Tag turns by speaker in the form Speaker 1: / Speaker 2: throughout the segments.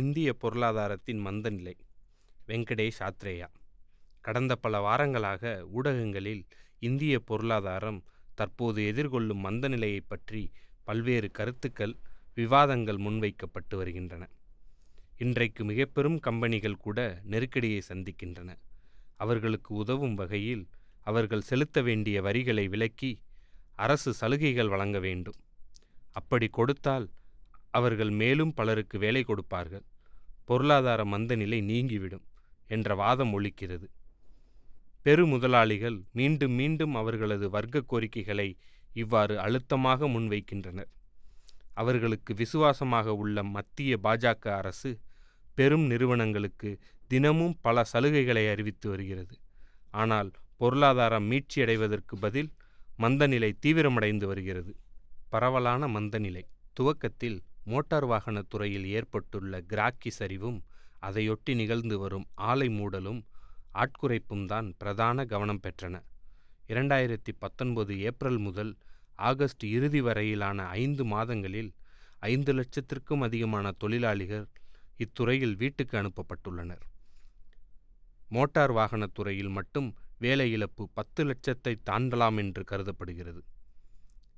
Speaker 1: இந்திய பொருளாதாரத்தின் மந்தநிலை. வெங்கடேஷ் ஆத்ரேயா. கடந்த பல வாரங்களாக ஊடகங்களில் இந்திய பொருளாதாரம் தற்போது எதிர்கொள்ளும் மந்தநிலையை பற்றி பல்வேறு கருத்துக்கள் விவாதங்கள் முன்வைக்கப்பட்டு வருகின்றன. இன்றைக்கு மிகப்பெரும் கம்பெனிகள் கூட நெருக்கடியை சந்திக்கின்றன. அவர்களுக்கு உதவும் வகையில் அவர்கள் செலுத்த வேண்டிய வரிகளை விலக்கி அரசு சலுகைகள் வழங்க வேண்டும். அப்படி கொடுத்தால் அவர்கள் மேலும் பலருக்கு வேலை கொடுப்பார்கள். பொருளாதார மந்தநிலை நீங்கிவிடும் என்ற வாதம் ஒழிக்கிறது பெரு முதலாளிகள் மீண்டும் மீண்டும் அவர்களது வர்க்க கோரிக்கைகளை இவ்வாறு அழுத்தமாக முன்வைக்கின்றனர். அவர்களுக்கு விசுவாசமாக உள்ள மத்திய பாஜக அரசு பெரும் நிறுவனங்களுக்கு தினமும் பல சலுகைகளை அறிவித்து வருகிறது. ஆனால் பொருளாதாரம் மீட்சியடைவதற்கு பதில் மந்தநிலை தீவிரமடைந்து வருகிறது. பரவலான மந்தநிலை துவக்கத்தில் மோட்டார் வாகனத் துறையில் ஏற்பட்டுள்ள கிராக்கி சரிவும் அதையொட்டி நிகழ்ந்து வரும் ஆலை மூடலும் ஆட்குறைப்பும் தான் பிரதான கவனம் பெற்றன. இரண்டாயிரத்தி பத்தொன்பது ஏப்ரல் முதல் ஆகஸ்ட் இறுதி வரையிலான ஐந்து மாதங்களில் ஐந்து லட்சத்திற்கும் அதிகமான தொழிலாளிகள் இத்துறையில் வீட்டுக்கு அனுப்பப்பட்டுள்ளனர். மோட்டார் வாகனத் துறையில் மட்டும் வேலை இழப்பு பத்து லட்சத்தை தாண்டலாம் என்று கருதப்படுகிறது.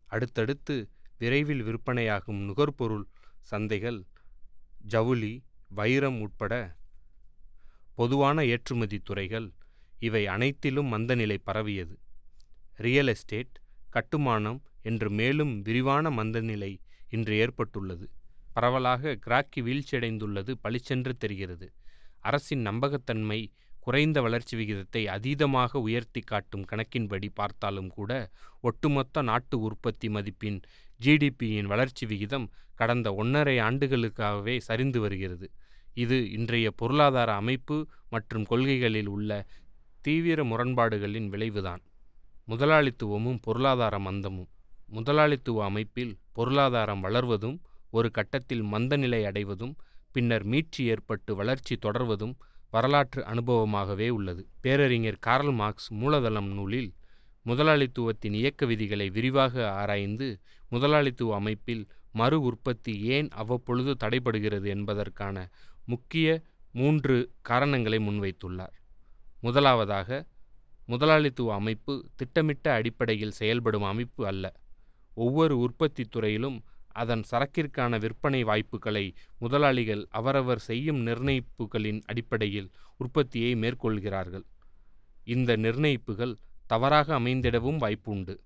Speaker 1: அடுத்தடுத்து விரைவில் விற்பனையாகும் நுகர்பொருள் சந்தைகள் ஜவுளி வைரம் உட்பட பொதுவான ஏற்றுமதி துறைகள் இவை அனைத்திலும் மந்தநிலை பரவியது. ரியல் எஸ்டேட் கட்டுமானம் என்று மேலும் விரிவான மந்தநிலை இன்று ஏற்பட்டுள்ளது. பரவலாக கிராக்கி வீழ்ச்சியடைந்துள்ளது பளிச்சென்று தெரிகிறது. அரசின் நம்பகத்தன்மை குறைந்த வளர்ச்சி விகிதத்தை அதீதமாக உயர்த்தி காட்டும் கணக்கின்படி பார்த்தாலும் கூட ஒட்டுமொத்த நாட்டு உற்பத்தி மதிப்பின் ஜிடிபியின் வளர்ச்சி விகிதம் கடந்த ஒன்றரை ஆண்டுகளுக்காகவே சரிந்து வருகிறது. இது இன்றைய பொருளாதார அமைப்பு மற்றும் கொள்கைகளில் உள்ள தீவிர முரண்பாடுகளின் விளைவுதான். முதலாளித்துவமும் பொருளாதார மந்தமும். முதலாளித்துவ அமைப்பில் பொருளாதாரம் வளர்வதும் ஒரு கட்டத்தில் மந்தநிலை அடைவதும் பின்னர் மீட்சி ஏற்பட்டு வளர்ச்சி தொடர்வதும் வரலாற்று அனுபவமாகவே உள்ளது. பேரறிஞர் கார்ல் மார்க்ஸ் மூலதனம் நூலில் முதலாளித்துவத்தின் இயக்க விதிகளை விரிவாக ஆராய்ந்து முதலாளித்துவ அமைப்பில் மறு உற்பத்தி ஏன் அவ்வப்பொழுது தடைபடுகிறது என்பதற்கான முக்கிய மூன்று காரணங்களை முன்வைத்துள்ளார். முதலாவதாக முதலாளித்துவ அமைப்பு திட்டமிட்ட அடிப்படையில் செயல்படும் அமைப்பு அல்ல. ஒவ்வொரு உற்பத்தி துறையிலும் அதன் சரக்கிற்கான விற்பனை வாய்ப்புகளை முதலாளிகள் அவரவர் செய்யும் நிர்ணயிப்புகளின் அடிப்படையில் உற்பத்தியை மேற்கொள்கிறார்கள். இந்த நிர்ணயிப்புகள் தவறாக அமைந்திடவும் வாய்ப்புண்டு.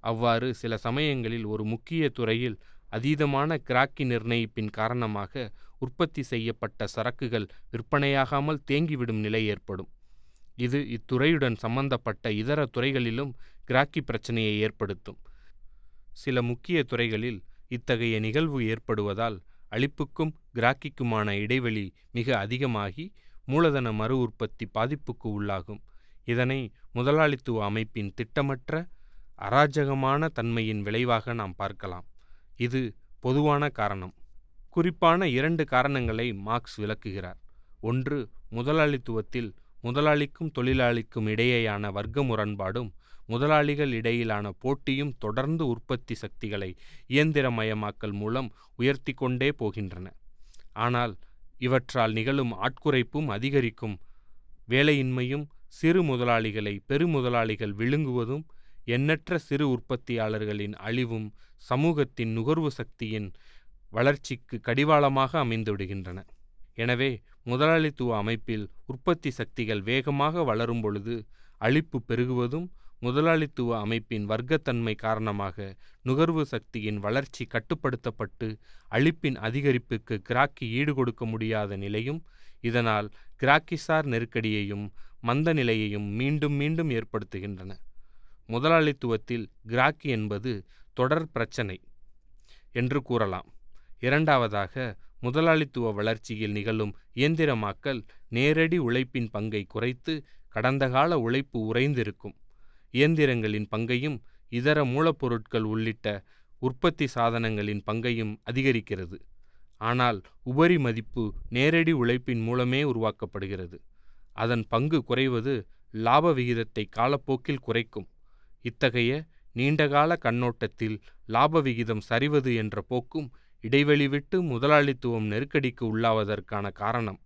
Speaker 1: அவ்வாறு சில சமயங்களில் ஒரு முக்கிய துறையில் அதீதமான கிராக்கி நிர்ணயிப்பின் காரணமாக உற்பத்தி செய்யப்பட்ட சரக்குகள் விற்பனையாகாமல் தேங்கிவிடும் நிலை ஏற்படும். இது இத்துறையுடன் சம்பந்தப்பட்ட இதர துறைகளிலும் கிராக்கி பிரச்சனையை ஏற்படுத்தும். சில முக்கிய துறைகளில் இத்தகைய நிகழ்வு ஏற்படுவதால் அளிப்புக்கும் கிராக்கிக்குமான இடைவெளி மிக அதிகமாகி மூலதன மறு உற்பத்தி பாதிப்புக்கு உள்ளாகும். இதனை முதலாளித்துவ அமைப்பின் திட்டமற்ற அராஜகமான தன்மையின் விளைவாக நாம் பார்க்கலாம். இது பொதுவான காரணம். குறிப்பான இரண்டு காரணங்களை மார்க்ஸ் விளக்குகிறார். ஒன்று முதலாளித்துவத்தில் முதலாளிக்கும் தொழிலாளிக்கும் இடையேயான வர்க்க முரண்பாடும் முதலாளிகள் இடையிலான போட்டியும் தொடர்ந்து உற்பத்தி சக்திகளை இயந்திரமயமாக்கல் மூலம் உயர்த்தி கொண்டே போகின்றன. ஆனால் இவற்றால் நிகழும் ஆட்குறைப்பும் அதிகரிக்கும். வேலையின்மையும் சிறு முதலாளிகளை பெருமுதலாளிகள் விழுங்குவதும் எண்ணற்ற சிறு உற்பத்தியாளர்களின் அழிவும் சமூகத்தின் நுகர்வு சக்தியின் வளர்ச்சிக்கு கடிவாளமாக அமைந்துவிடுகின்றன எனவே முதலாளித்துவ அமைப்பில் உற்பத்தி சக்திகள் வேகமாக வளரும் பொழுது அழிப்பு பெருகுவதும் முதலாளித்துவ அமைப்பின் வர்க்கத்தன்மை காரணமாக நுகர்வு சக்தியின் வளர்ச்சி கட்டுப்படுத்தப்பட்டு அழிப்பின் அதிகரிப்புக்கு கிராக்கி ஈடுகொடுக்க முடியாத நிலையும் இதனால் கிராக்கிசார் நெருக்கடியையும் மந்த நிலையையும் மீண்டும் மீண்டும் ஏற்படுத்துகின்றன. முதலாளித்துவத்தில் கிராக்கி என்பது தொடர் பிரச்சனை என்று கூறலாம். இரண்டாவதாக முதலாளித்துவ வளர்ச்சியில் நிகழும் இயந்திரமாக்கல் நேரடி உழைப்பின் பங்கை குறைத்து கடந்த கால உழைப்பு உறைந்திருக்கும். இயந்திரங்களின் பங்கையும் இதர மூலப்பொருட்கள் உள்ளிட்ட உற்பத்தி சாதனங்களின் பங்கையும் அதிகரிக்கிறது. ஆனால் உபரி மதிப்பு நேரடி உழைப்பின் மூலமே உருவாக்கப்படுகிறது. அதன் பங்கு குறைவது லாப விகிதத்தை காலப்போக்கில் குறைக்கும். இத்தகைய நீண்டகால கண்ணோட்டத்தில் லாப விகிதம் சரிவது என்ற போக்கும் இடைவெளி விட்டு முதலாளித்துவம் நெருக்கடிக்கு உள்ளாவதற்கான காரணம்.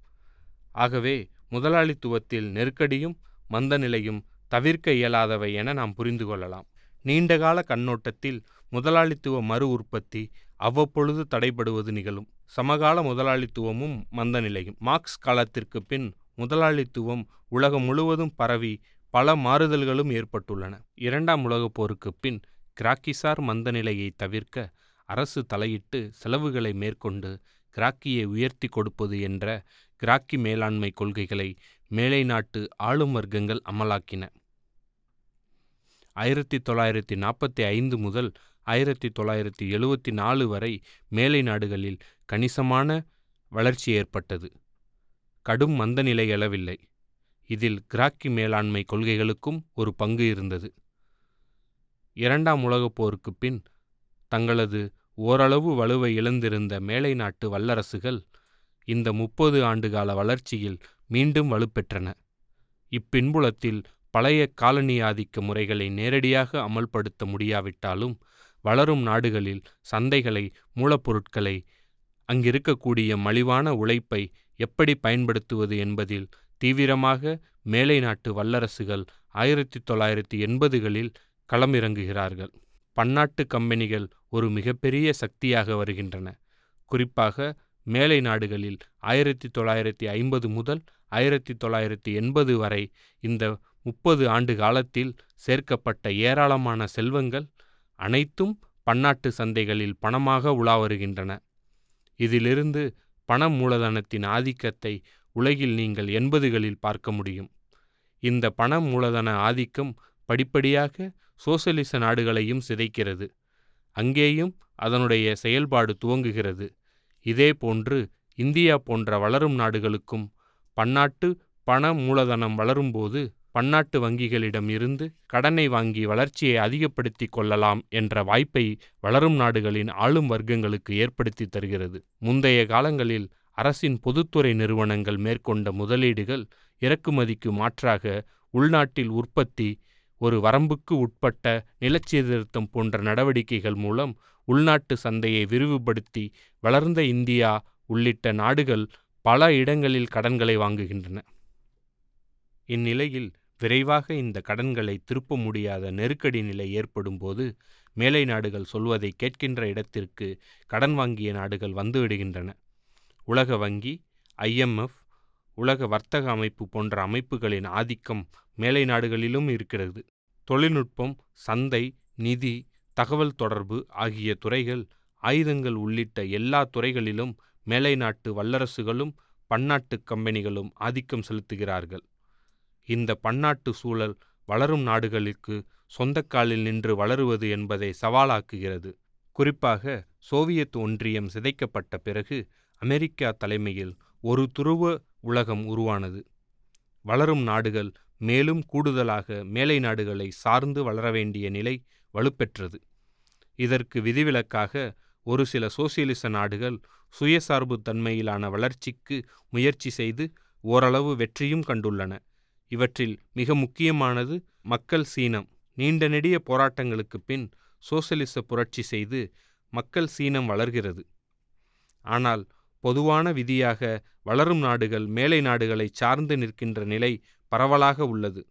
Speaker 1: ஆகவே முதலாளித்துவத்தில் நெருக்கடியும் மந்தநிலையும் தவிர்க்க இயலாதவை என நாம் புரிந்து கொள்ளலாம். நீண்டகால கண்ணோட்டத்தில் முதலாளித்துவ மறு உற்பத்தி அவ்வப்பொழுது தடைபடுவது நிகழும். சமகால முதலாளித்துவமும் மந்தநிலையும் மார்க்ஸ் காலத்திற்கு பின் முதலாளித்துவம் உலகம் முழுவதும் பரவி பல மாறுதல்களும் ஏற்பட்டுள்ளன. இரண்டாம் உலகப் போருக்கு பின் கிராக்கிசார் மந்தநிலையை தவிர்க்க அரசு தலையிட்டு செலவுகளை மேற்கொண்டு கிராக்கியை உயர்த்தி கொடுப்பது என்ற கிராக்கி மேலாண்மை கொள்கைகளை மேலை நாட்டு ஆளும் வர்க்கங்கள் அமலாக்கின. ஆயிரத்தி தொள்ளாயிரத்தி நாற்பத்தி ஐந்து முதல் ஆயிரத்தி தொள்ளாயிரத்தி எழுவத்தி நாலு வரை மேலை நாடுகளில் கணிசமான வளர்ச்சி ஏற்பட்டது. கடும் மந்தநிலை எழவில்லை. இதில் கிராக்கி மேலாண்மை கொள்கைகளுக்கும் ஒரு பங்கு இருந்தது. இரண்டாம் உலகப் போருக்குப் பின் தங்களது ஓரளவு வலுவை இழந்திருந்த மேலை நாட்டு வல்லரசுகள் இந்த முப்பது ஆண்டுகால வளர்ச்சியில் மீண்டும் வலுப்பெற்றன. இப்பின்புலத்தில் பழைய காலனி ஆதிக்க முறைகளை நேரடியாக அமல்படுத்த முடியாவிட்டாலும் வளரும் நாடுகளில் சந்தைகளை மூலப்பொருட்களை அங்கிருக்கக்கூடிய மலிவான உழைப்பை எப்படி பயன்படுத்துவது என்பதில் தீவிரமாக மேலை நாட்டு வல்லரசுகள் ஆயிரத்தி தொள்ளாயிரத்தி எண்பதுகளில் களமிறங்குகிறார்கள். பன்னாட்டு கம்பெனிகள் ஒரு மிகப்பெரிய சக்தியாக வருகின்றன. குறிப்பாக மேலை நாடுகளில் ஆயிரத்தி தொள்ளாயிரத்தி ஐம்பது முதல் ஆயிரத்தி தொள்ளாயிரத்தி எண்பது வரை இந்த முப்பது ஆண்டு காலத்தில் சேர்க்கப்பட்ட ஏராளமான செல்வங்கள் அனைத்தும் பன்னாட்டு சந்தைகளில் பணமாக உலா வருகின்றன. இதிலிருந்து பண மூலதனத்தின் ஆதிக்கத்தை உலகில் நீங்கள் எண்பதுகளில் பார்க்க முடியும். இந்த பண மூலதன ஆதிக்கம் படிப்படியாக சோசலிச நாடுகளையும் சிதைக்கிறது. அங்கேயும் அதனுடைய செயல்பாடு துவங்குகிறது. இதேபோன்று இந்தியா போன்ற வளரும் நாடுகளுக்கும் பன்னாட்டு பண மூலதனம் வளரும்போது பன்னாட்டு வங்கிகளிடம் இருந்து கடனை வாங்கி வளர்ச்சியை அதிகப்படுத்தி கொள்ளலாம் என்ற வாய்ப்பை வளரும் நாடுகளின் ஆளும் வர்க்கங்களுக்கு ஏற்படுத்தி தருகிறது. முந்தைய காலங்களில் அரசின் பொதுத்துறை நிறுவனங்கள் மேற்கொண்ட முதலீடுகள் இறக்குமதிக்கு மாற்றாக உள்நாட்டில் உற்பத்தி ஒரு வரம்புக்கு உட்பட்ட நிலச்சீர்திருத்தம் போன்ற நடவடிக்கைகள் மூலம் உள்நாட்டு சந்தையை விரிவுபடுத்தி வளர்ந்த இந்தியா உள்ளிட்ட நாடுகள் பல இடங்களில் கடன்களை வாங்குகின்றன. இந்நிலையில் விரைவாக இந்த கடன்களை திருப்ப முடியாத நெருக்கடி நிலை ஏற்படும்போது மேலை நாடுகள் சொல்வதை கேட்கின்ற இடத்திற்கு கடன் வாங்கிய நாடுகள் வந்துவிடுகின்றன உலக வங்கி ஐஎம்எஃப் உலக வர்த்தக அமைப்பு போன்ற அமைப்புகளின் ஆதிக்கம் மேலை நாடுகளிலும் இருக்கிறது. தொழில்நுட்பம் சந்தை நிதி தகவல் தொடர்பு ஆகிய துறைகள் ஆயுதங்கள் உள்ளிட்ட எல்லா துறைகளிலும் மேலை நாட்டு வல்லரசுகளும் பன்னாட்டு கம்பெனிகளும் ஆதிக்கம் செலுத்துகிறார்கள். இந்த பன்னாட்டு சூழல் வளரும் நாடுகளுக்கு சொந்தக்காலில் நின்று வளருவது என்பதை சவாலாக்குகிறது. குறிப்பாக சோவியத் ஒன்றியம் சிதைக்கப்பட்ட பிறகு அமெரிக்கா தலைமையில் ஒரு துருவ உலகம் உருவானது. வளரும் நாடுகள் மேலும் கூடுதலாக மேலை நாடுகளை சார்ந்து வளர வேண்டிய நிலை வலுப்பெற்றது. இதற்கு விதிவிலக்காக ஒரு சில சோசியலிச நாடுகள் சுயசார்பு தன்மையிலான வளர்ச்சிக்கு முயற்சி செய்து ஓரளவு வெற்றியும் கண்டுள்ளன. இவற்றில் மிக முக்கியமானது மக்கள் சீனம். நீண்ட நெடிய போராட்டங்களுக்கு பின் சோசலிச புரட்சி செய்து மக்கள் சீனம் வளர்கிறது. ஆனால் பொதுவான விதியாக வளரும் நாடுகள் மேலை நாடுகளை சார்ந்து நிற்கின்ற நிலை பரவலாக உள்ளது.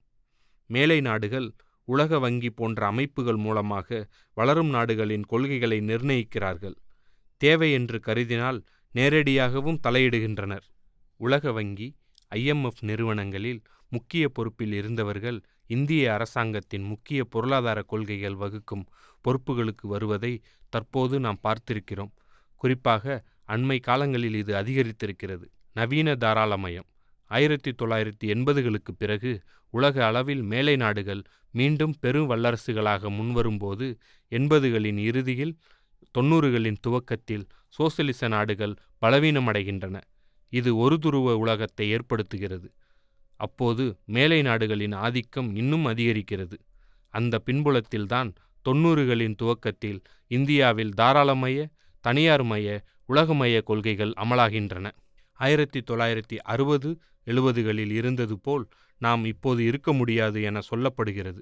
Speaker 1: மேலை நாடுகள் உலக வங்கி போன்ற அமைப்புகள் மூலமாக வளரும் நாடுகளின் கொள்கைகளை நிர்ணயிக்கிறார்கள். தேவை என்று கருதினால் நேரடியாகவும் தலையிடுகின்றனர். உலக வங்கி ஐஎம்எஃப் நிறுவனங்களில் முக்கிய பொறுப்பில் இருந்தவர்கள் இந்திய அரசாங்கத்தின் முக்கிய பொருளாதார கொள்கைகள் வகுக்கும் பொறுப்புகளுக்கு வருவதை தற்போது நாம் பார்த்திருக்கிறோம். குறிப்பாக அண்மை காலங்களில் இது அதிகரித்திருக்கிறது. நவீன தாராளமயம். ஆயிரத்தி தொள்ளாயிரத்தி எண்பதுகளுக்கு பிறகு உலக அளவில் மேலை நாடுகள் மீண்டும் பெரும் வல்லரசுகளாக முன்வரும்போது எண்பதுகளின் இறுதியில் தொன்னூறுகளின் துவக்கத்தில் சோசலிச நாடுகள் பலவீனமடைகின்றன. இது ஒரு துருவ உலகத்தை ஏற்படுத்துகிறது. அப்போது மேலை நாடுகளின் ஆதிக்கம் இன்னும் அதிகரிக்கிறது. அந்த பின்புலத்தில்தான் தொன்னூறுகளின் துவக்கத்தில் இந்தியாவில் தாராளமய தனியார்மய உலகமய கொள்கைகள் அமலாகின்றன. ஆயிரத்தி தொள்ளாயிரத்தி அறுபது எழுபதுகளில் இருந்தது போல் நாம் இப்போது இருக்க முடியாது என சொல்லப்படுகிறது.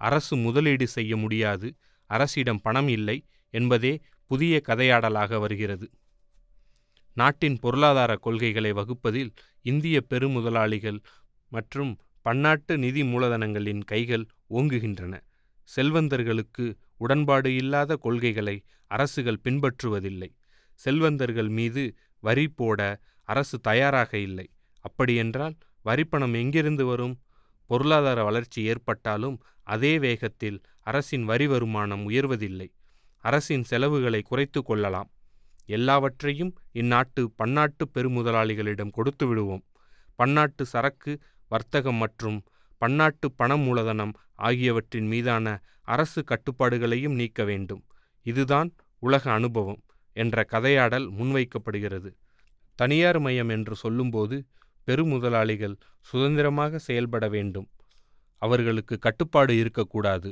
Speaker 1: அரசு முதலீடு செய்ய முடியாது அரசிடம் பணம் இல்லை என்பதே புதிய கதையாடலாக வருகிறது. நாட்டின் பொருளாதார கொள்கைகளை வகுப்பதில் இந்திய பெருமுதலாளிகள் மற்றும் பன்னாட்டு நிதி மூலதனங்களின் கைகள் ஓங்குகின்றன. செல்வந்தர்களுக்கு உடன்பாடு இல்லாத கொள்கைகளை அரசுகள் பின்பற்றுவதில்லை. செல்வந்தர்கள் மீது வரி போட அரசு தயாராக இல்லை. அப்படியென்றால் வரிப்பணம் எங்கிருந்து வரும்? பொருளாதார வளர்ச்சி ஏற்பட்டாலும் அதே வேகத்தில் அரசின் வரி வருமானம் உயர்வதில்லை. அரசின் செலவுகளை குறைத்து கொள்ளலாம். எல்லாவற்றையும் இந்நாட்டு பன்னாட்டு பெருமுதலாளிகளிடம் கொடுத்து விடுவோம். பன்னாட்டு சரக்கு வர்த்தகம் மற்றும் பன்னாட்டு பண மூலதனம் ஆகியவற்றின் மீதான அரசு கட்டுப்பாடுகளையும் நீக்க வேண்டும். இதுதான் உலக அனுபவம். என்ற கதையாடல் முன்வைக்கப்படுகிறது. தனியார் மயம் என்று சொல்லும்போது பெருமுதலாளிகள் சுதந்திரமாக செயல்பட வேண்டும். அவர்களுக்கு கட்டுப்பாடு இருக்கக்கூடாது.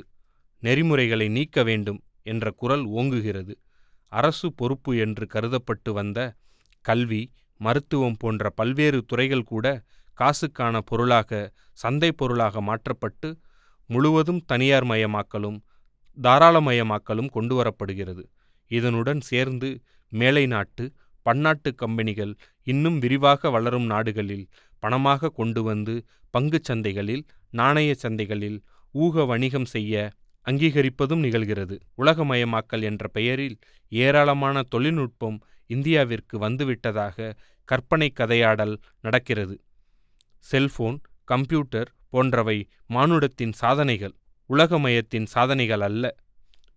Speaker 1: நெறிமுறைகளை நீக்க வேண்டும் என்ற குரல் ஓங்குகிறது. அரசு பொறுப்பு என்று கருதப்பட்டு வந்த கல்வி மருத்துவம் போன்ற பல்வேறு துறைகள் கூட காசுக்கான பொருளாக சந்தை பொருளாக மாற்றப்பட்டு முழுவதும் தனியார் மயமாக்கலும் தாராளமயமாக்கலும் கொண்டுவரப்படுகிறது இதனுடன் சேர்ந்து மேலை நாட்டு பன்னாட்டு கம்பெனிகள் இன்னும் விரிவாக வளரும் நாடுகளில் பணமாக கொண்டு வந்து பங்குச் சந்தைகளில் நாணய சந்தைகளில் ஊக வணிகம் செய்ய அங்கீகரிப்பதும் நிகழ்கிறது. உலகமயமாக்கல் என்ற பெயரில் ஏராளமான தொழில்நுட்பம் இந்தியாவிற்கு வந்துவிட்டதாக கற்பனை கதையாடல் நடக்கிறது. செல்போன் கம்ப்யூட்டர் போன்றவை மானுடத்தின் சாதனைகள். உலகமயத்தின் சாதனைகள் அல்ல.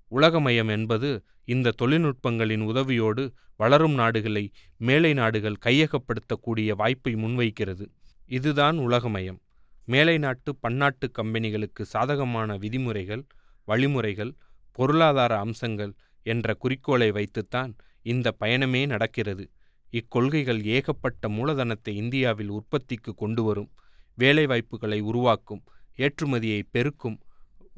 Speaker 1: உலகமயம் என்பது இந்த தொழில்நுட்பங்களின் உதவியோடு வளரும் நாடுகளை மேலை நாடுகள் கையகப்படுத்தக்கூடிய வாய்ப்பை முன்வைக்கிறது. இதுதான் உலகமயம். மேலை நாட்டு பன்னாட்டு கம்பெனிகளுக்கு சாதகமான விதிமுறைகள் வழிமுறைகள் பொருளாதார அம்சங்கள் என்ற குறிக்கோளை வைத்துத்தான் இந்த பயணமே நடக்கிறது. இக்கொள்கைகள் ஏகப்பட்ட மூலதனத்தை இந்தியாவில் உற்பத்திக்கு கொண்டு வரும் வேலைவாய்ப்புகளை உருவாக்கும் ஏற்றுமதியை பெருக்கும்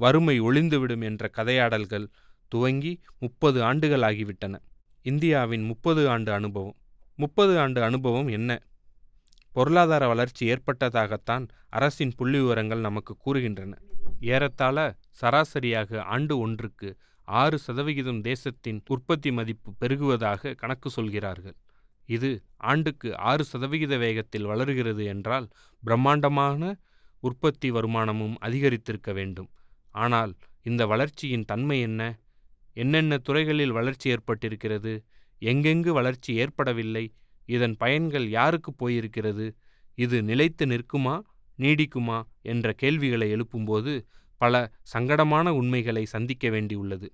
Speaker 1: வறுமை ஒளிந்துவிடும் என்ற கதையாடல்கள் துவங்கி முப்பது ஆண்டுகள் ஆகிவிட்டன இந்தியாவின் முப்பது ஆண்டு அனுபவம். முப்பது ஆண்டு அனுபவம் என்ன? பொருளாதார வளர்ச்சி ஏற்பட்டதாகத்தான் அரசின் புள்ளி விவரங்கள் நமக்கு கூறுகின்றன. ஏறத்தாழ சராசரியாக ஆண்டு ஒன்றுக்கு ஆறு சதவிகிதம் தேசத்தின் உற்பத்தி மதிப்பு பெருகுவதாக கணக்கு சொல்கிறார்கள். இது ஆண்டுக்கு ஆறு சதவிகித வேகத்தில் வளருகிறது என்றால் பிரம்மாண்டமான உற்பத்தி வருமானமும் அதிகரித்திருக்க வேண்டும். ஆனால் இந்த வளர்ச்சியின் தன்மை என்ன? என்னென்ன துறைகளில் வளர்ச்சி ஏற்பட்டிருக்கிறது? எங்கெங்கு வளர்ச்சி ஏற்படவில்லை? இதன் பயன்கள் யாருக்கு போயிருக்கிறது? இது நிலைத்து நிற்குமா நீடிக்குமா என்ற கேள்விகளை எழுப்பும்போது பல சங்கடமான உண்மைகளை சந்திக்க வேண்டியுள்ளது.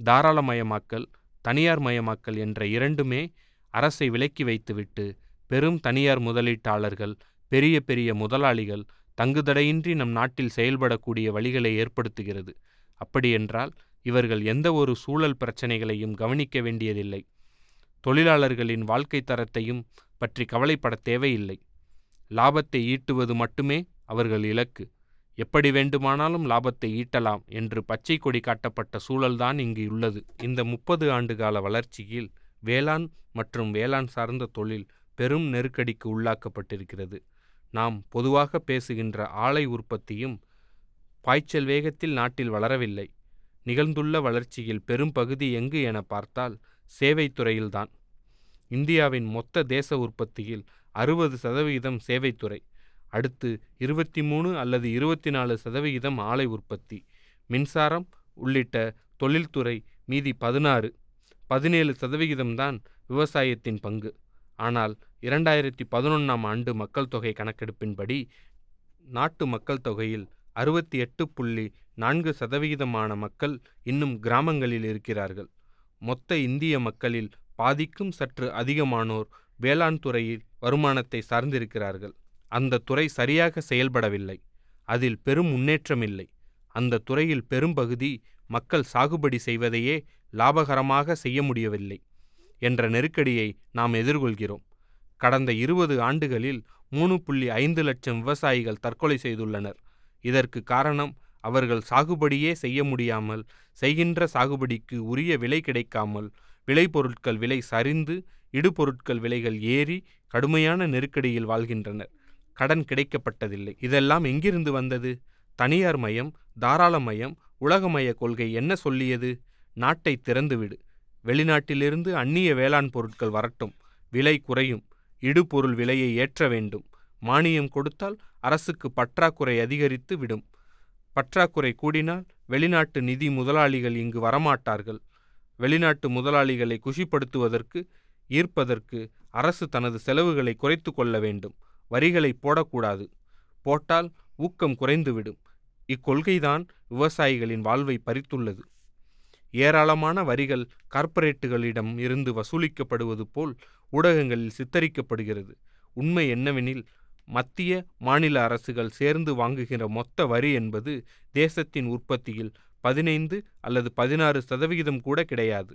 Speaker 1: தாராளமயமாக்கல் தனியார் மயமாக்கல் என்ற இரண்டுமே அரசை விலக்கி வைத்துவிட்டு பெரும் தனியார் முதலீட்டாளர்கள் பெரிய பெரிய முதலாளிகள் தங்குதடையின்றி நம் நாட்டில் செயல்படக்கூடிய வழிகளை ஏற்படுத்துகிறது. அப்படியென்றால் இவர்கள் எந்த ஒரு சூழல் பிரச்சனைகளையும் கவனிக்க வேண்டியதில்லை. தொழிலாளர்களின் வாழ்க்கை தரத்தையும் பற்றி கவலைப்பட தேவையில்லை. லாபத்தை ஈட்டுவது மட்டுமே அவர்கள் இலக்கு. எப்படி வேண்டுமானாலும் லாபத்தை ஈட்டலாம் என்று பச்சை கொடி காட்டப்பட்ட சூழல்தான் இங்கு உள்ளது. இந்த முப்பது ஆண்டுகால வளர்ச்சியில் வேளாண் மற்றும் வேளாண் சார்ந்த தொழில் பெரும் நெருக்கடிக்கு உள்ளாக்கப்பட்டிருக்கிறது. நாம் பொதுவாக பேசுகின்ற ஆலை உற்பத்தியும் பாய்ச்சல் வேகத்தில் நாட்டில் வளரவில்லை. நிகழ்ந்துள்ள வளர்ச்சியில் பெரும் பகுதி எங்கு என பார்த்தால் சேவைத்துறையில்தான் இந்தியாவின் மொத்த தேச உற்பத்தியில் அறுபது சதவிகிதம் சேவைத்துறை அடுத்து இருபத்தி மூணு அல்லது இருபத்தி நாலு சதவிகிதம் ஆலை உற்பத்தி மின்சாரம் உள்ளிட்ட தொழில்துறை மீதி பதினாறு பதினேழு சதவிகிதம்தான் விவசாயத்தின் பங்கு. ஆனால் இரண்டாயிரத்தி பதினொன்றாம் ஆண்டு மக்கள் தொகை கணக்கெடுப்பின்படி நாட்டு மக்கள் தொகையில் அறுபத்தி எட்டு புள்ளி நான்கு சதவிகிதமான மக்கள் இன்னும் கிராமங்களில் இருக்கிறார்கள். மொத்த இந்திய மக்களில் பாதிக்கும் சற்று அதிகமானோர் வேளாண் துறையில் வருமானத்தை சார்ந்திருக்கிறார்கள். அந்த துறை சரியாக செயல்படவில்லை. அதில் பெரும் முன்னேற்றமில்லை அந்த துறையில் பெரும்பகுதி மக்கள் சாகுபடி செய்வதையே லாபகரமாக செய்ய முடியவில்லை என்ற நெருக்கடியை நாம் எதிர்கொள்கிறோம். கடந்த இருபது ஆண்டுகளில் மூணு புள்ளி ஐந்து லட்சம் விவசாயிகள் தற்கொலை செய்துள்ளனர். இதற்கு காரணம் அவர்கள் சாகுபடியே செய்ய முடியாமல் செய்கின்ற சாகுபடிக்கு உரிய விலை கிடைக்காமல் விளைபொருட்கள் விலை சரிந்து இடுபொருட்கள் விலைகள் ஏறி கடுமையான நெருக்கடியில் வாழ்கின்றனர். கடன் கிடைக்கப்பட்டதில்லை. இதெல்லாம் எங்கிருந்து வந்தது? தனியார் மயம் தாராளமயம் உலகமய கொள்கை என்ன சொல்லியது? நாட்டை திறந்துவிடு. வெளிநாட்டிலிருந்து அந்நிய வேளாண் பொருட்கள் வரட்டும். விலை குறையும். இடுபொருள் விலையை ஏற்ற வேண்டும். மானியம் கொடுத்தால் அரசுக்கு பற்றாக்குறை அதிகரித்து விடும். பற்றாக்குறை கூடினால் வெளிநாட்டு நிதி முதலாளிகள் இங்கு வரமாட்டார்கள். வெளிநாட்டு முதலாளிகளை குஷிப்படுத்துவதற்கு ஈர்ப்பதற்கு அரசு தனது செலவுகளை குறைத்து கொள்ள வேண்டும். வரிகளை போடக்கூடாது. போட்டால் ஊக்கம் குறைந்துவிடும். இக்கொள்கைதான் விவசாயிகளின் வாழ்வை பறித்துள்ளது. ஏராளமான வரிகள் கார்ப்பரேட்டுகளிடம் இருந்து வசூலிக்கப்படுவது போல் ஊடகங்களில் சித்தரிக்கப்படுகிறது. உண்மை என்னவெனில் மத்திய மாநில அரசுகள் சேர்ந்து வாங்குகிற மொத்த வரி என்பது தேசத்தின் உற்பத்தியில் பதினைந்து அல்லது பதினாறு சதவிகிதம் கூட கிடையாது.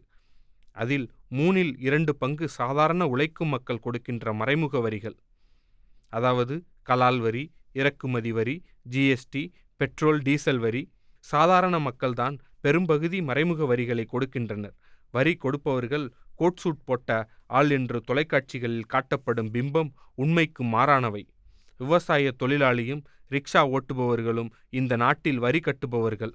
Speaker 1: அதில் மூனில் இரண்டு பங்கு சாதாரண உழைக்கும் மக்கள் கொடுக்கின்ற மறைமுக வரிகள். அதாவது கலால் வரி இறக்குமதி வரி ஜிஎஸ்டி பெட்ரோல் டீசல் வரி சாதாரண மக்கள்தான் பெரும்பகுதி மறைமுக வரிகளை கொடுக்கின்றனர். வரி கொடுப்பவர்கள் கோட் சூட் போட்ட ஆள் என்று தொலைக்காட்சிகளில் காட்டப்படும் பிம்பம் உண்மைக்கு மாறானவை. விவசாய தொழிலாளியும் ரிக்ஷா ஓட்டுபவர்களும் இந்த நாட்டில் வரி கட்டுபவர்கள்.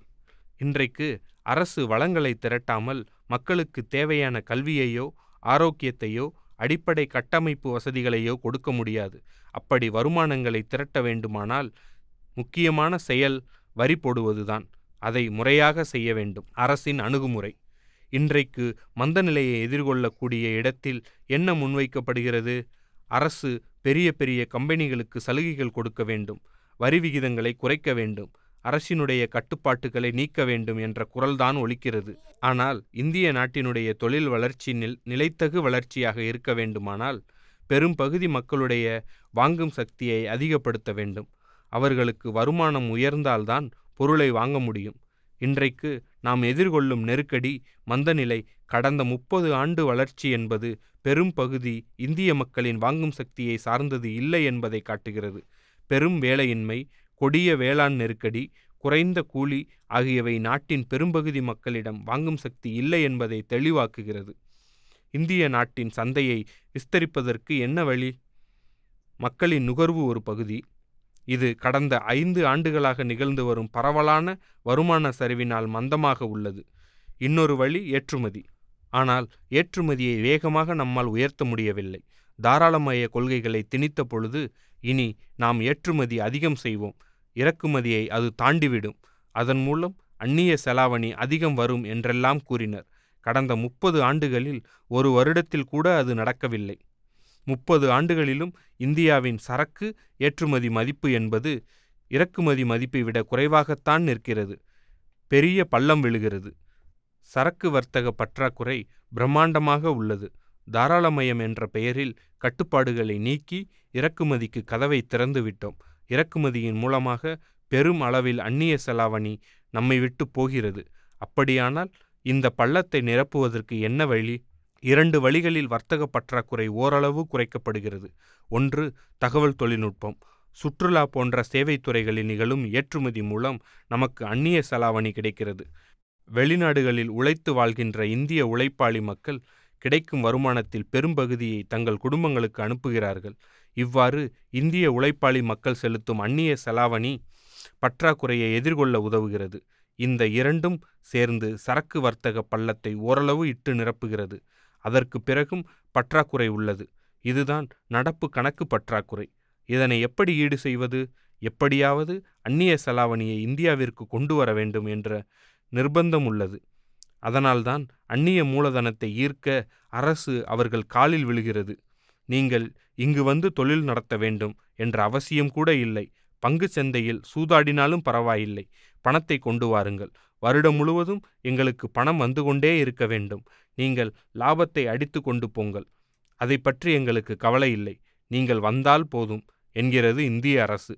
Speaker 1: இன்றைக்கு அரசு வளங்களை திரட்டாமல் மக்களுக்கு தேவையான கல்வியையோ ஆரோக்கியத்தையோ அடிப்படை கட்டமைப்பு வசதிகளையோ கொடுக்க முடியாது. அப்படி வருமானங்களை திரட்ட வேண்டுமானால் முக்கியமான செயல் வரி போடுவதுதான். அதை முறையாக செய்ய வேண்டும். அரசின் அணுகுமுறை. இன்றைக்கு மந்த நிலையை எதிர்கொள்ளக்கூடிய இடத்தில் என்ன முன்வைக்கப்படுகிறது? அரசு பெரிய பெரிய கம்பெனிகளுக்கு சலுகைகள் கொடுக்க வேண்டும் வரி விகிதங்களை குறைக்க வேண்டும் அரசினுடைய கட்டுப்பாட்டுகளை நீக்க வேண்டும் என்ற குரல்தான் ஒலிக்கிறது. ஆனால் இந்திய நாட்டினுடைய தொழில் வளர்ச்சி நில் நிலைத்தகு வளர்ச்சியாக இருக்க வேண்டுமானால் பெரும் பகுதி மக்களுடைய வாங்கும் சக்தியை அதிகப்படுத்த வேண்டும். அவர்களுக்கு வருமானம் உயர்ந்தால்தான் பொருளை வாங்க முடியும். இன்றைக்கு நாம் எதிர்கொள்ளும் நெருக்கடி மந்தநிலை கடந்த முப்பது ஆண்டு வளர்ச்சி என்பது பெரும் பகுதி இந்திய மக்களின் வாங்கும் சக்தியை சார்ந்தது இல்லை என்பதை காட்டுகிறது. பெரும் வேலையின்மை கொடிய வேளாண் நெருக்கடி குறைந்த கூலி ஆகியவை நாட்டின் பெரும்பகுதி மக்களிடம் வாங்கும் சக்தி இல்லை என்பதை தெளிவாக்குகிறது. இந்திய நாட்டின் சந்தையை விஸ்தரிப்பதற்கு என்ன வழி? மக்களின் நுகர்வு ஒரு பகுதி இது கடந்த ஐந்து ஆண்டுகளாக நிகழ்ந்து வரும் பரவலான வருமான சரிவினால் மந்தமாக உள்ளது. இன்னொரு வழி ஏற்றுமதி. ஆனால் ஏற்றுமதியை வேகமாக நம்மால் உயர்த்த முடியவில்லை. தாராளமய கொள்கைகளை திணித்த பொழுது இனி நாம் ஏற்றுமதி அதிகம் செய்வோம். இறக்குமதியை அது தாண்டிவிடும். அதன் மூலம் அந்நிய செலாவணி அதிகம் வரும் என்றெல்லாம் கூறினர். கடந்த முப்பது ஆண்டுகளில் ஒரு வருடத்தில் கூட அது நடக்கவில்லை. முப்பது ஆண்டுகளிலும் இந்தியாவின் சரக்கு ஏற்றுமதி மதிப்பு என்பது இறக்குமதி மதிப்பை விட குறைவாகத்தான் நிற்கிறது. பெரிய பள்ளம் விழுகிறது. சரக்கு வர்த்தக பற்றாக்குறை பிரம்மாண்டமாக உள்ளது. தாராளமயம் என்ற பெயரில் கட்டுப்பாடுகளை நீக்கி இறக்குமதிக்கு கதவை திறந்துவிட்டோம் இறக்குமதியின் மூலமாக பெரும் அளவில் அந்நிய செலாவணி நம்மை விட்டு போகிறது. அப்படியானால் இந்த பள்ளத்தை நிரப்புவதற்கு என்ன வழி? இரண்டு வழிகளில் வர்த்தக பற்றாக்குறை ஓரளவு குறைக்கப்படுகிறது. ஒன்று தகவல் தொழில்நுட்பம். சுற்றுலா போன்ற சேவைத்துறைகளில் நிகழும் ஏற்றுமதி மூலம் நமக்கு அந்நிய செலாவணி கிடைக்கிறது. வெளிநாடுகளில் உழைத்து வாழ்கின்ற இந்திய உழைப்பாளி மக்கள் கிடைக்கும் வருமானத்தில் பெரும்பகுதியை தங்கள் குடும்பங்களுக்கு அனுப்புகிறார்கள். இவ்வாறு இந்திய உழைப்பாளி மக்கள் செலுத்தும் அந்நிய செலாவணி பற்றாக்குறையை எதிர்கொள்ள உதவுகிறது. இந்த இரண்டும் சேர்ந்து சரக்கு வர்த்தக பள்ளத்தை ஓரளவு இட்டு நிரப்புகிறது. அதற்கு பிறகும் பற்றாக்குறை உள்ளது. இதுதான் நடப்பு கணக்கு பற்றாக்குறை. இதனை எப்படி ஈடு செய்வது? எப்படியாவது அந்நிய செலாவணியை இந்தியாவிற்கு கொண்டு வர வேண்டும் என்ற நிர்பந்தம் உள்ளது. அதனால்தான் அந்நிய மூலதனத்தை ஈர்க்க அரசு அவர்கள் காலில் விழுகிறது. நீங்கள் இங்கு வந்து தொழில் நடத்த வேண்டும் என்ற அவசியம் கூட இல்லை. பங்கு சந்தையில் சூதாடினாலும் பரவாயில்லை. பணத்தை கொண்டு வாருங்கள். வருடம் முழுவதும் எங்களுக்கு பணம் வந்து கொண்டே இருக்க வேண்டும். நீங்கள் லாபத்தை அடித்து கொண்டு போங்கள். அதை பற்றி எங்களுக்கு கவலை இல்லை. நீங்கள் வந்தால் போதும் என்கிறது இந்திய அரசு.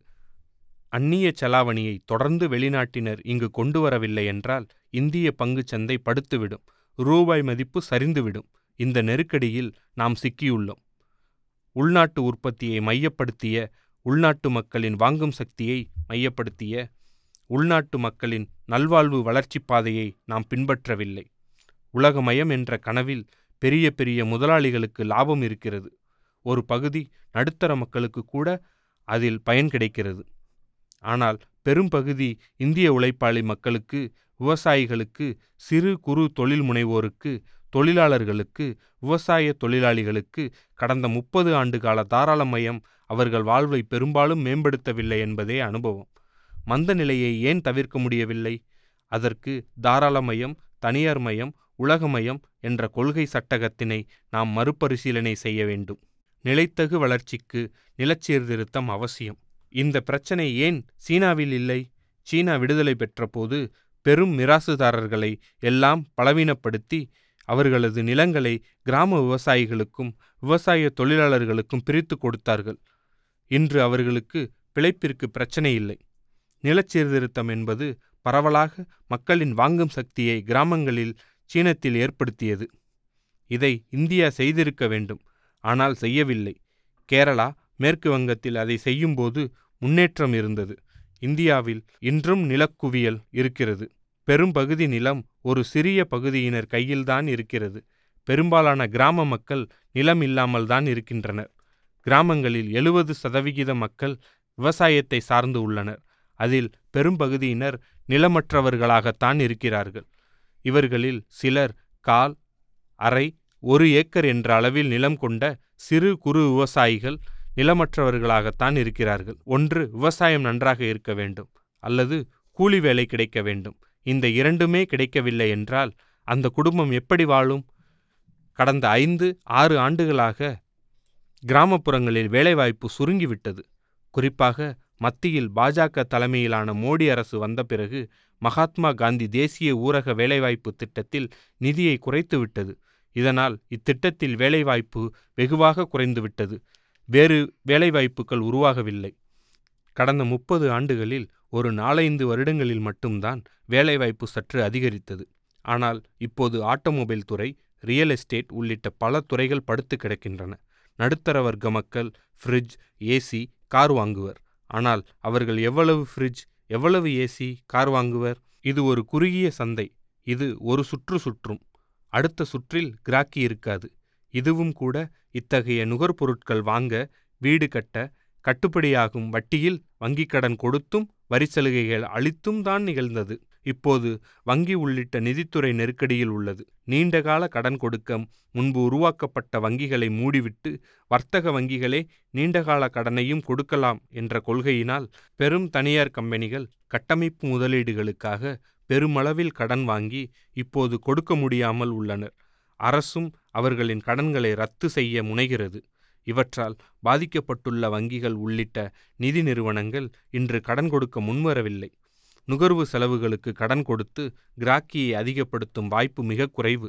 Speaker 1: அந்நிய செலாவணியை தொடர்ந்து வெளிநாட்டினர் இங்கு கொண்டு வரவில்லை என்றால் இந்திய பங்குச் சந்தை படுத்துவிடும். ரூபாய் மதிப்பு சரிந்துவிடும். இந்த நெருக்கடியில் நாம் சிக்கியுள்ளோம். உள்நாட்டு உற்பத்தியை மையப்படுத்திய உள்நாட்டு மக்களின் வாங்கும் சக்தியை மையப்படுத்திய உள்நாட்டு மக்களின் நல்வாழ்வு வளர்ச்சிப் பாதையை நாம் பின்பற்றவில்லை. உலகமயம் என்ற கனவில் பெரிய பெரிய முதலாளிகளுக்கு லாபம் இருக்கிறது. ஒரு பகுதி நடுத்தர மக்களுக்கு கூட அதில் பயன் கிடைக்கிறது. ஆனால் பெரும்பகுதி இந்திய உழைப்பாளி மக்களுக்கு விவசாயிகளுக்கு சிறு குறு தொழில் முனைவோருக்கு தொழிலாளர்களுக்கு விவசாய தொழிலாளிகளுக்கு கடந்த முப்பது ஆண்டுகால தாராளமயம் அவர்கள் வாழ்வை பெரும்பாலும் மேம்படுத்தவில்லை என்பதே அனுபவம். மந்த நிலையை ஏன் தவிர்க்க முடியவில்லை? அதற்கு தாராளமயம் தனியார் மயம் உலகமயம் என்ற கொள்கை சட்டகத்தினை நாம் மறுபரிசீலனை செய்ய வேண்டும். நிலைத்தகு வளர்ச்சிக்கு நிலச்சீர்திருத்தம் அவசியம். இந்த பிரச்சனை ஏன் சீனாவில் இல்லை? சீனா விடுதலை பெற்றபோது பெரும் மிராசுதாரர்களை எல்லாம் பலவீனப்படுத்தி அவர்களது நிலங்களை கிராம விவசாயிகளுக்கும் விவசாய தொழிலாளர்களுக்கும் பிரித்து கொடுத்தார்கள். இன்று அவர்களுக்கு பிழைப்பிற்கு பிரச்சனை இல்லை. நிலச்சீர்திருத்தம் என்பது பரவலாக மக்களின் வாங்கும் சக்தியை கிராமங்களில் சீனத்தில் ஏற்படுத்தியது. இதை இந்தியா செய்திருக்க வேண்டும். ஆனால் செய்யவில்லை. கேரளா மேற்கு வங்கத்தில் அதை செய்யும்போது முன்னேற்றம் இருந்தது. இந்தியாவில் இன்றும் நிலக்குவியல் இருக்கிறது. பெரும்பகுதி நிலம் ஒரு சிறிய பகுதியினர் கையில்தான் இருக்கிறது. பெரும்பாலான கிராம மக்கள் நிலம் இல்லாமல் தான் இருக்கின்றனர். கிராமங்களில் எழுபது சதவிகித மக்கள் விவசாயத்தை சார்ந்து உள்ளனர். அதில் பெரும்பகுதியினர் நிலமற்றவர்களாகத்தான் இருக்கிறார்கள். இவர்களில் சிலர் கால் அரை ஒரு ஏக்கர் என்ற அளவில் நிலம் கொண்ட சிறு குறு விவசாயிகள் நிலமற்றவர்களாகத்தான் இருக்கிறார்கள். ஒன்று விவசாயம் நன்றாக இருக்க வேண்டும் அல்லது கூலி வேலை கிடைக்க வேண்டும். இந்த இரண்டுமே கிடைக்கவில்லை என்றால் அந்த குடும்பம் எப்படி வாழும்? கடந்த ஐந்து ஆறு ஆண்டுகளாக கிராமப்புறங்களில் வேலைவாய்ப்பு சுருங்கிவிட்டது. குறிப்பாக மத்தியில் பாஜக தலைமையிலான மோடி அரசு வந்த பிறகு மகாத்மா காந்தி தேசிய ஊரக வேலைவாய்ப்பு திட்டத்தில் நிதியை குறைத்துவிட்டது இதனால் இத்திட்டத்தில் வேலைவாய்ப்பு வெகுவாக குறைந்துவிட்டது வேறு வேலைவாய்ப்புகள் உருவாகவில்லை. கடந்த முப்பது ஆண்டுகளில் ஒரு நாலைந்து வருடங்களில் மட்டும்தான் வேலைவாய்ப்பு சற்று அதிகரித்தது. ஆனால் இப்போது ஆட்டோமொபைல் துறை ரியல் எஸ்டேட் உள்ளிட்ட பல துறைகள் படுத்து கிடக்கின்றன. நடுத்தர வர்க்க மக்கள் ஃப்ரிட்ஜ் ஏசி கார் வாங்குவர். ஆனால் அவர்கள் எவ்வளவு ஃப்ரிட்ஜ் எவ்வளவு ஏசி கார் வாங்குவர்? இது ஒரு குறுகிய சந்தை. இது ஒரு சுற்று சுற்றும். அடுத்த சுற்றில் கிராக்கி இருக்காது. இதுவும் கூட இத்தகைய நுகர்பொருட்கள் வாங்க வீடு கட்ட கட்டுப்படியாகும் வட்டியில் வங்கிக் கடன் கொடுத்தும் வரிச்சலுகைகள் அளித்தும் தான் நிகழ்ந்தது. இப்போது வங்கி உள்ளிட்ட நிதித்துறை நெருக்கடியில் உள்ளது. நீண்டகால கடன் கொடுக்க முன்பு உருவாக்கப்பட்ட வங்கிகளை மூடிவிட்டு வர்த்தக வங்கிகளே நீண்டகால கடனையும் கொடுக்கலாம் என்ற கொள்கையினால் பெரும் தனியார் கம்பெனிகள் கட்டமைப்பு முதலீடுகளுக்காக பெருமளவில் கடன் வாங்கி இப்போது கொடுக்க முடியாமல் உள்ளனர். அரசும் அவர்களின் கடன்களை ரத்து செய்ய முனைகிறது. இவற்றால் பாதிக்கப்பட்டுள்ள வங்கிகள் உள்ளிட்ட நிதி நிறுவனங்கள் இன்று கடன் கொடுக்க முன்வரவில்லை. நுகர்வு செலவுகளுக்கு கடன் கொடுத்து கிராக்கியை அதிகப்படுத்தும் வாய்ப்பு மிக குறைவு.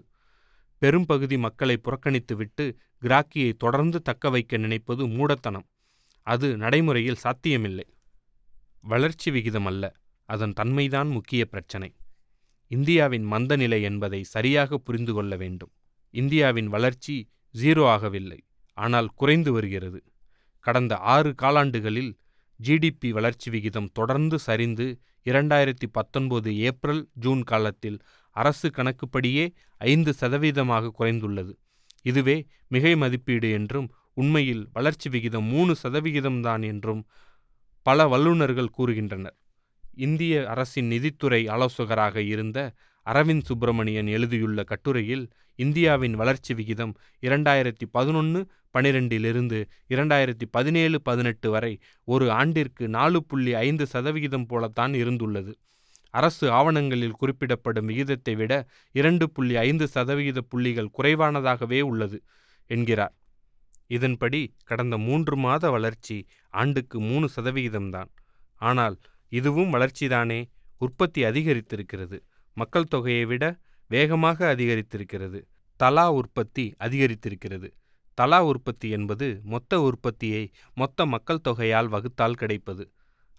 Speaker 1: பெரும்பகுதி மக்களை புறக்கணித்துவிட்டு கிராக்கியை தொடர்ந்து தக்க வைக்க நினைப்பது மூடத்தனம். அது நடைமுறையில் சாத்தியமில்லை. வளர்ச்சி விகிதம் அல்ல அதன் தன்மைதான் முக்கிய பிரச்சனை. இந்தியாவின் மந்த நிலை என்பதை சரியாக புரிந்து கொள்ள வேண்டும். இந்தியாவின் வளர்ச்சி ஜீரோ ஆகவில்லை ஆனால் குறைந்து வருகிறது. கடந்த ஆறு காலாண்டுகளில் ஜிடிபி வளர்ச்சி விகிதம் தொடர்ந்து சரிந்து இரண்டாயிரத்தி பத்தொன்பது ஏப்ரல் ஜூன் காலத்தில் அரசு கணக்குப்படியே ஐந்து சதவீதமாக குறைந்துள்ளது. இதுவே மிகை மதிப்பீடு என்றும் உண்மையில் வளர்ச்சி விகிதம் மூணு சதவிகிதம்தான் என்றும் பல வல்லுநர்கள் கூறுகின்றனர். இந்திய அரசின் நிதித்துறை ஆலோசகராக இருந்த அரவிந்த் சுப்பிரமணியன் எழுதியுள்ள கட்டுரையில் இந்தியாவின் வளர்ச்சி விகிதம் இரண்டாயிரத்தி பதினொன்று பனிரெண்டிலிருந்து இரண்டாயிரத்தி பதினேழு பதினெட்டு வரை ஒரு ஆண்டிற்கு நாலு புள்ளி ஐந்து சதவிகிதம் போலத்தான் இருந்துள்ளது. அரசு ஆவணங்களில் குறிப்பிடப்படும் விகிதத்தை விட இரண்டு புள்ளி ஐந்து சதவிகித புள்ளிகள் குறைவானதாகவே உள்ளது என்கிறார். இதன்படி கடந்த மூன்று மாத வளர்ச்சி ஆண்டுக்கு மூணு சதவிகிதம்தான். ஆனால் இதுவும் வளர்ச்சிதானே உற்பத்தி அதிகரித்திருக்கிறது. மக்கள் தொகையை விட வேகமாக அதிகரித்திருக்கிறது. தலா உற்பத்தி அதிகரித்திருக்கிறது. தலா உற்பத்தி என்பது மொத்த உற்பத்தியை மொத்த மக்கள் தொகையால் வகுத்தால் கிடைப்பது.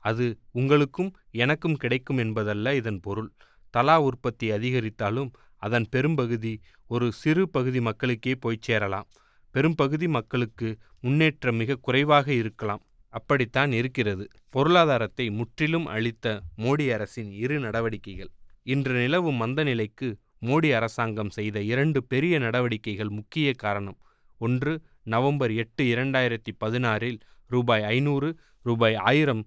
Speaker 1: அது உங்களுக்கும் எனக்கும் கிடைக்கும் என்பதல்ல இதன் பொருள். தலா உற்பத்தி அதிகரித்தாலும் அதன் பெரும்பகுதி ஒரு சிறு பகுதி மக்களுக்கே போய்ச் சேரலாம். பெரும்பகுதி மக்களுக்கு முன்னேற்றம் மிக குறைவாக இருக்கலாம். அப்படித்தான் இருக்கிறது. பொருளாதாரத்தை முற்றிலும் அளித்த மோடி அரசின் இரு நடவடிக்கைகள். இன்று நிலவும் மந்த நிலைக்கு மோடி அரசாங்கம் செய்த இரண்டு பெரிய நடவடிக்கைகள் முக்கிய காரணம். ஒன்று நவம்பர் எட்டு இரண்டாயிரத்தி பதினாறில் ரூபாய் ஐநூறு ரூபாய் ஆயிரம்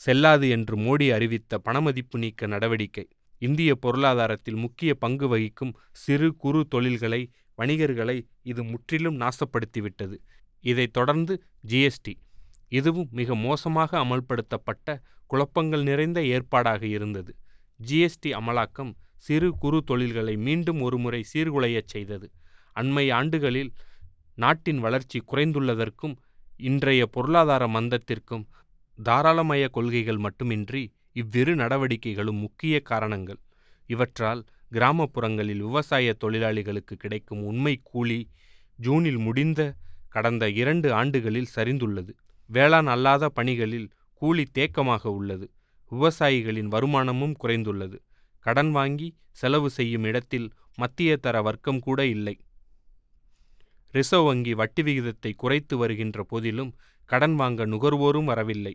Speaker 1: செல்லாது என்று மோடி அறிவித்த பணமதிப்பு நீக்க நடவடிக்கை. இந்திய பொருளாதாரத்தில் முக்கிய பங்கு வகிக்கும் சிறு குறு தொழில்களை வணிகர்களை இது முற்றிலும் நாசப்படுத்திவிட்டது. இதைத் தொடர்ந்து ஜிஎஸ்டி இதுவும் மிக மோசமாக அமல்படுத்தப்பட்ட குழப்பங்கள் நிறைந்த ஏற்பாடாக இருந்தது. ஜிஎஸ்டி அமலாக்கம் சிறு குறு தொழில்களை மீண்டும் ஒருமுறை சீர்குலையச் செய்தது. அண்மை ஆண்டுகளில் நாட்டின் வளர்ச்சி குறைந்துள்ளதற்கும் இன்றைய பொருளாதார மந்தத்திற்கும் தாராளமய கொள்கைகள் மட்டுமின்றி இவ்விரு நடவடிக்கைகளும் முக்கிய காரணங்கள். இவற்றால் கிராமப்புறங்களில் விவசாய தொழிலாளிகளுக்கு கிடைக்கும் உண்மை கூலி ஜூனில் முடிந்த கடந்த இரண்டு ஆண்டுகளில் சரிந்துள்ளது. வேளாண் அல்லாத பணிகளில் கூலி தேக்கமாக உள்ளது. விவசாயிகளின் வருமானமும் குறைந்துள்ளது. கடன் வாங்கி செலவு செய்யும் இடத்தில் மத்திய தர வர்க்கம் கூட இல்லை. ரிசர்வ் வங்கி வட்டி விகிதத்தை குறைத்து வருகின்ற போதிலும் கடன் வாங்க நுகர்வோரும் வரவில்லை.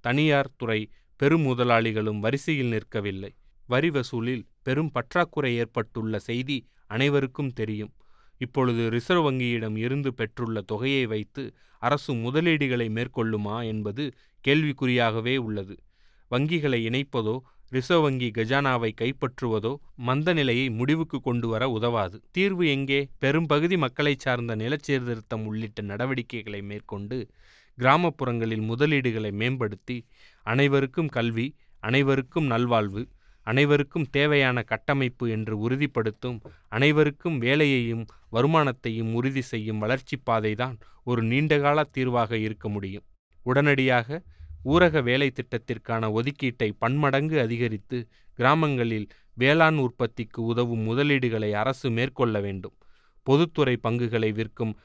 Speaker 1: தனியார் துறை பெரும் முதலாளிகளும் வரிசையில் நிற்கவில்லை. வரி வசூலில் பெரும் பற்றாக்குறை ஏற்பட்டுள்ள செய்தி அனைவருக்கும் தெரியும். இப்பொழுது ரிசர்வ் வங்கியிடம் இருந்து பெற்றுள்ள தொகையை வைத்து அரசு முதலீடுகளை மேற்கொள்ளுமா என்பது கேள்விக்குறியாகவே உள்ளது. வங்கிகளை இணைப்பதோ ரிசர்வ் வங்கி கஜானாவை கைப்பற்றுவதோ மந்த நிலையை முடிவுக்கு கொண்டு வர உதவாது. தீர்வு எங்கே? பெரும்பகுதி மக்களை சார்ந்த நிலச்சீர்திருத்தம் உள்ளிட்ட நடவடிக்கைகளை மேற்கொண்டு கிராமப்புறங்களில் முதலீடுகளை மேம்படுத்தி அனைவருக்கும் கல்வி அனைவருக்கும் நல்வாழ்வு அனைவருக்கும் தேவையான கட்டமைப்பு என்று உறுதிப்படுத்தும் அனைவருக்கும் வேலையையும் வருமானத்தையும் உறுதி செய்யும் வளர்ச்சி பாதைதான் ஒரு நீண்டகால தீர்வாக இருக்க முடியும். உடனடியாக ஊரக வேலை திட்டத்திற்கான ஒதுக்கீட்டை பன்மடங்கு அதிகரித்து கிராமங்களில் வேளாண் உற்பத்திக்கு உதவும் முதலீடுகளை அரசு மேற்கொள்ள வேண்டும். பொதுத்துறை பங்குகளை விற்கும்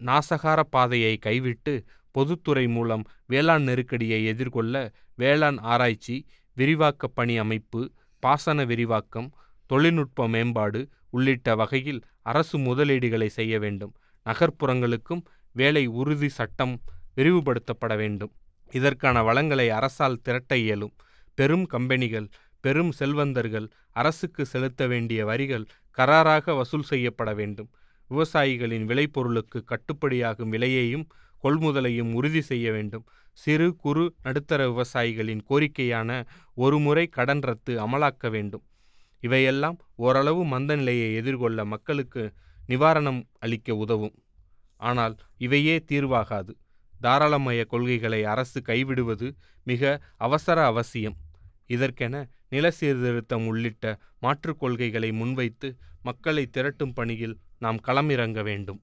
Speaker 1: நாசகார பாதையை கைவிட்டு பொதுத்துறை மூலம் வேளாண் நெருக்கடியை எதிர்கொள்ள வேளாண் ஆராய்ச்சி விரிவாக்க பணி அமைப்பு பாசன விரிவாக்கம் தொழில்நுட்ப மேம்பாடு உள்ளிட்ட வகையில் அரசு முதலீடுகளை செய்ய வேண்டும். நகர்ப்புறங்களுக்கும் வேலை உறுதி சட்டம் விரிவுபடுத்தப்பட வேண்டும். இதற்கான வளங்களை அரசால் திரட்ட இயலும். பெரும் கம்பெனிகள் பெரும் செல்வந்தர்கள் அரசுக்கு செலுத்த வேண்டிய வரிகள் கராராக வசூல் செய்யப்பட வேண்டும். விவசாயிகளின் விளைபொருளுக்கு கட்டுப்படியாகும் விலையையும் கொள்முதலையும் உறுதி செய்ய வேண்டும். சிறு குறு நடுத்தர விவசாயிகளின் கோரிக்கையான ஒருமுறை கடன் ரத்து அமலாக்க வேண்டும். இவையெல்லாம் ஓரளவு மந்த நிலையை எதிர்கொள்ள மக்களுக்கு நிவாரணம் அளிக்க உதவும். ஆனால் இவையே தீர்வாகாது. தாராளமய கொள்கைகளை அரசு கைவிடுவது மிக அவசர அவசியம். இதற்கென நில சீர்திருத்தம் உள்ளிட்ட மாற்றுக் கொள்கைகளை முன்வைத்து மக்களை திரட்டும் பணியில் நாம் களமிறங்க வேண்டும்.